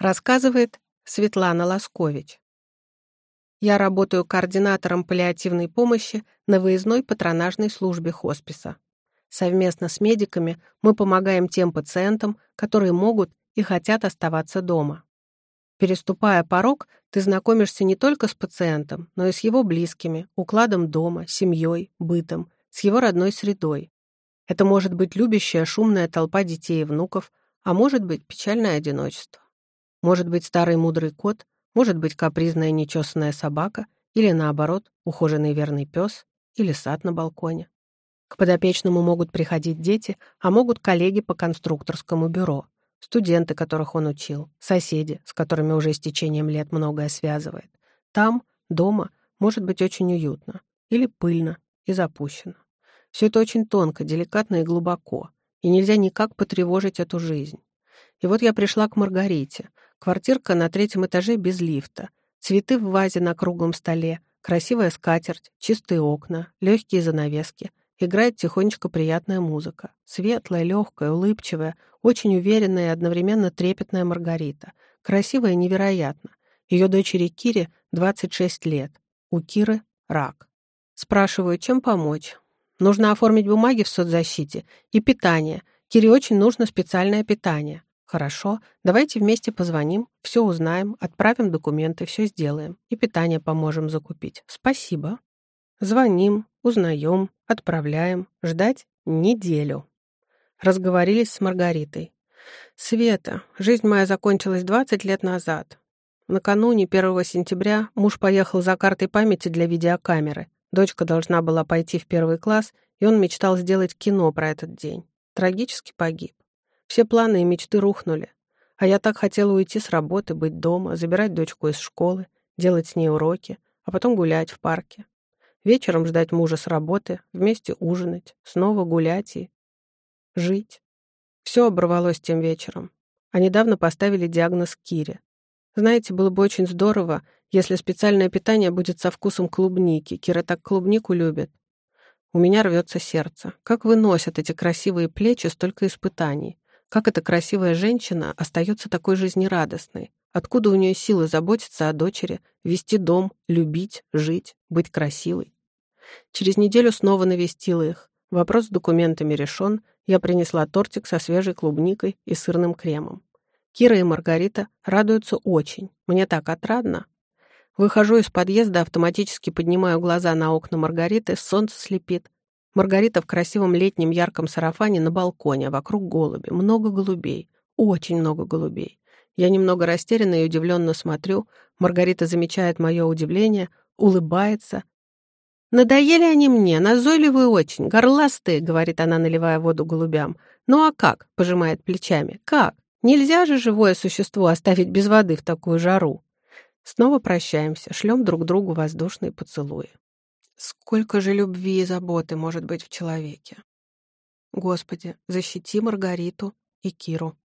Рассказывает Светлана Лоскович. Я работаю координатором паллиативной помощи на выездной патронажной службе хосписа. Совместно с медиками мы помогаем тем пациентам, которые могут и хотят оставаться дома. Переступая порог, ты знакомишься не только с пациентом, но и с его близкими, укладом дома, семьей, бытом, с его родной средой. Это может быть любящая шумная толпа детей и внуков, а может быть печальное одиночество. Может быть старый мудрый кот, может быть капризная нечесанная собака или, наоборот, ухоженный верный пес или сад на балконе. К подопечному могут приходить дети, а могут коллеги по конструкторскому бюро, студенты, которых он учил, соседи, с которыми уже с течением лет многое связывает. Там, дома, может быть очень уютно, или пыльно и запущено. Все это очень тонко, деликатно и глубоко, и нельзя никак потревожить эту жизнь. И вот я пришла к Маргарите. Квартирка на третьем этаже без лифта, цветы в вазе на круглом столе, красивая скатерть, чистые окна, легкие занавески. Играет тихонечко приятная музыка. Светлая, легкая, улыбчивая, очень уверенная и одновременно трепетная Маргарита. Красивая невероятно. Ее дочери Кире 26 лет. У Киры рак. Спрашиваю, чем помочь? Нужно оформить бумаги в соцзащите и питание. Кире очень нужно специальное питание. Хорошо, давайте вместе позвоним, все узнаем, отправим документы, все сделаем. И питание поможем закупить. Спасибо. Звоним, узнаем, отправляем. Ждать неделю. Разговорились с Маргаритой. «Света, жизнь моя закончилась 20 лет назад. Накануне 1 сентября муж поехал за картой памяти для видеокамеры. Дочка должна была пойти в первый класс, и он мечтал сделать кино про этот день. Трагически погиб. Все планы и мечты рухнули. А я так хотела уйти с работы, быть дома, забирать дочку из школы, делать с ней уроки, а потом гулять в парке. Вечером ждать мужа с работы, вместе ужинать, снова гулять и... жить. Все оборвалось тем вечером. А недавно поставили диагноз Кире. Знаете, было бы очень здорово, если специальное питание будет со вкусом клубники. Кира так клубнику любит. У меня рвется сердце. Как выносят эти красивые плечи столько испытаний? Как эта красивая женщина остается такой жизнерадостной? Откуда у нее силы заботиться о дочери, вести дом, любить, жить, быть красивой? Через неделю снова навестила их. Вопрос с документами решен. Я принесла тортик со свежей клубникой и сырным кремом. Кира и Маргарита радуются очень. Мне так отрадно. Выхожу из подъезда, автоматически поднимаю глаза на окна Маргариты, солнце слепит. Маргарита в красивом летнем ярком сарафане на балконе, вокруг голуби. Много голубей. Очень много голубей. Я немного растерянно и удивленно смотрю. Маргарита замечает мое удивление, улыбается. «Надоели они мне, назойливые очень, горластые», — говорит она, наливая воду голубям. «Ну а как?» — пожимает плечами. «Как? Нельзя же живое существо оставить без воды в такую жару». Снова прощаемся, шлем друг другу воздушные поцелуи. Сколько же любви и заботы может быть в человеке? Господи, защити Маргариту и Киру.